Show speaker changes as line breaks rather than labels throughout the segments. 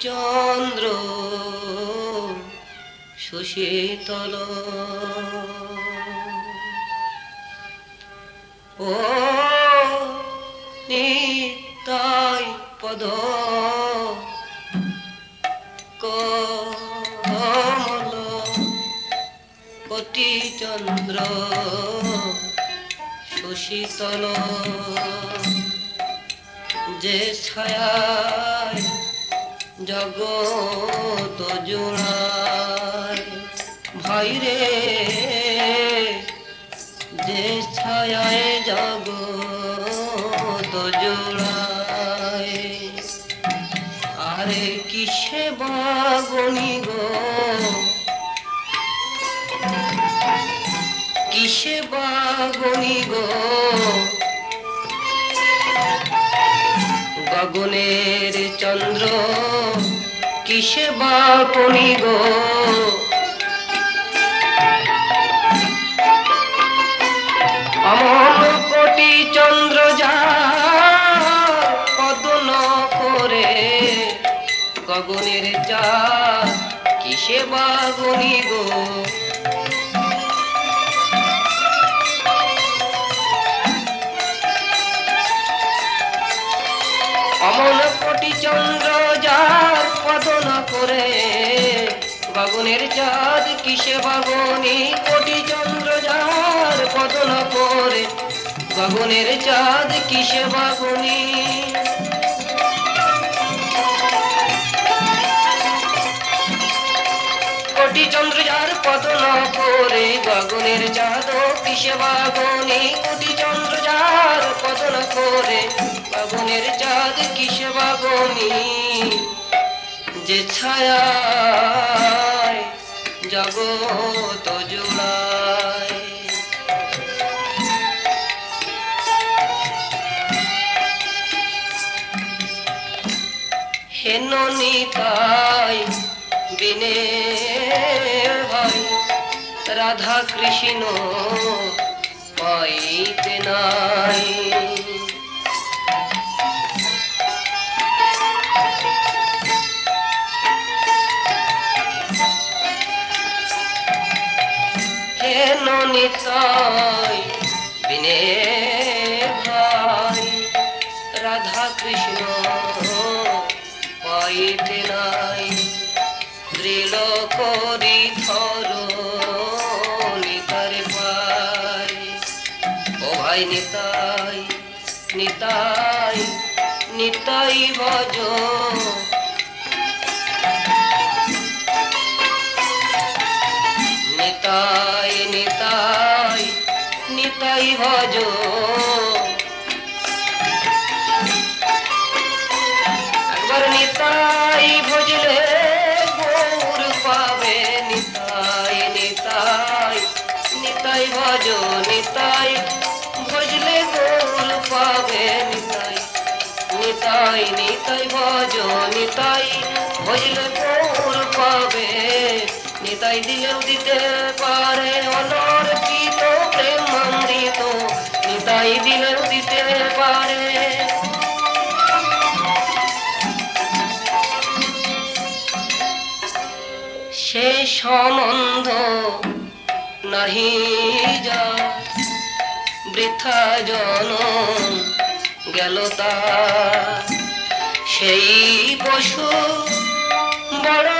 চন্দ্র সুশীতল ও নিতাই পদ কমল কোটি চন্দ্র সুশীতল যে ছায়ায় জগত জোড়ায়। ভাই রে, যে ছায়ায় জগত জোড়ায়। আরে কিসে বাগনি গো? কিসে বাগনি গো? গগনের চন্দ্র, কিসে বাপনি গো? অমন কোটি চন্দ্র যা পদন করে, গগনের চা কিসে বাগনি গো? চন্দ্র যার পদন করে। গগনের চাঁদ কিসে বাগনি কোটি চন্দ্র যার পদন করে। গগনের চাঁদ কিসে বাগনি কোটি চন্দ্র যার পদন করে। গগনের চাঁদ কিসে বাগনি কোটি চন্দ্র যার পদন করে। গগনের চাঁদ কিসে বাগনি যে ছায়া জুড়ায়। হেন নিতাই বিনে ভাই, রাধা কৃষ্ণ পাইতে নাই। নিতাই বিনে ভাই রাধা কৃষ্ণ নাই। ও ভাই নিতাই নিতাই নিতাই নিতাই নিতাই ভজ নিতাই ভজলে পাবে নিতাই নিতাই নিতাই নিতাই, ভজলে পাবে নিতাই নিতাই নিতাই নিতাই, ভজলে পাবে, নিতাই দিলেও দিতে পারে অনর্পিত নিতাই দিলেও দিতে পারে। সে সম্বন্ধ নাহি যা বৃথা জন গেল সেই পশু বড়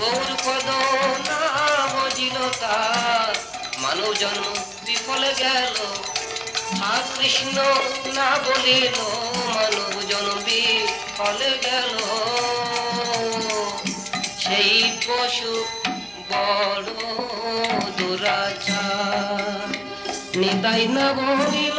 গৌর পদ না ভজিল তার। মানব জন্ম বিফলে গেল। হা কৃষ্ণ না বলিল, মানব জন্ম বিফলে গেল। সেই পশু বড় দুরাচার, নিতাই না বলিল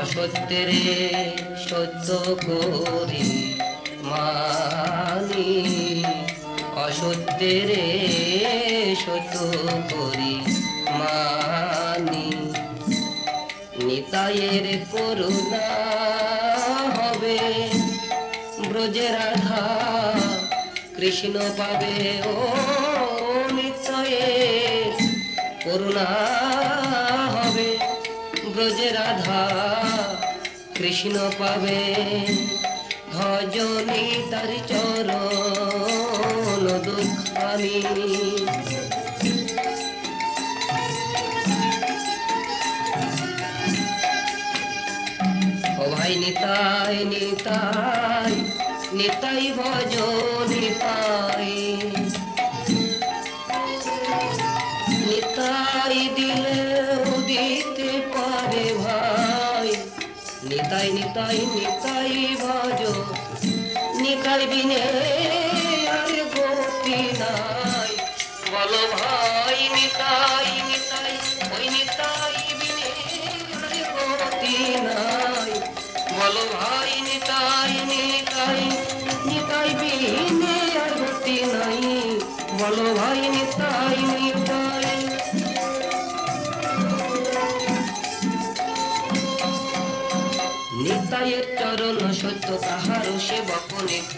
অসত্যের সত্য করি মানি। অসত্যের সত্য করি মানি। নিতায়ের করুণা হবে ব্রজে রাধা কৃষ্ণ পাবে ও নিতায়ের করুণা হবে, ব্রজে রাধা কৃষ্ণ পাবে। ভজনী তার চরণ দুঃখানি। ভাই নিতাই নিতাই নিতাই ভজ নিতাই দিলেও দিতে পারে ভাই। নিতাই নিতাই নিতাই ভজ নিতাই বিনে আর গতি নাই। বলো ভাই, নিতাই নিতাই, ওই নিতাই বিনে আর গতি নাই। বলো ভাই, নিতাই নিতাই নিতাই বিনে আর গতি নাই। বলো ভাই, নিতাই নিতাই নিতাইয়ের চরণ সত্য তাহার সেবক নিত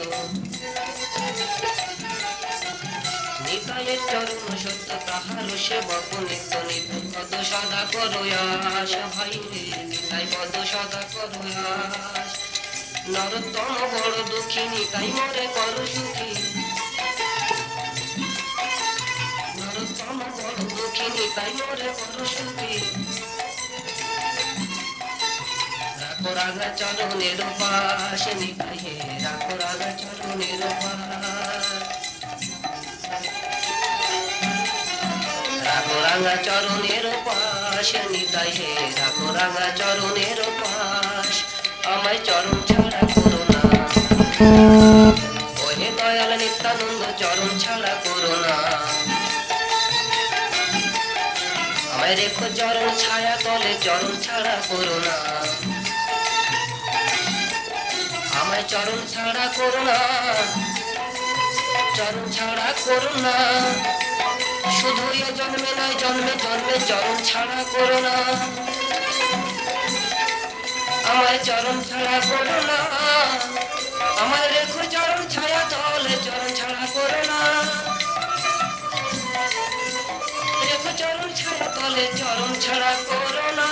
নিতাইয়ের চরণ সত্য তাহার সেবক নিত নিত পদ সদা করো আশ ভাই, নিতাই পদ সদা করো আশ। নরতম বড় দুঃখী, নিতাই মরে কর সুখী। নরতম বড় দুঃখী, নিতাই মরে কর সুখী। রাখো চরণের পাশ নিতাই হে রাগা চরণের রাখো রাঙা চরণের পাশ নিতাই হে রাখো রাঙা চরণের পাশ আমায় চরণ ছাড়া করো না ওহে দয়াল নিত্যানন্দ চরণ ছাড়া করো না আমায় রেখো চরণ ছায়া তলে, চরণ ছাড়া করো না। চরণ ছাড়া করো না। চরণ ছাড়া করো না। শুধু এ জন্মে নয়, জন্মে জন্মে চরণ ছাড়া করো না। আমায় চরণ ছাড়া করো না। আমায় রেখো চরণ ছায়া তলে, চরণ ছাড়া করো না। রেখো চরণ ছায়া তলে, চরণ ছাড়া করো না।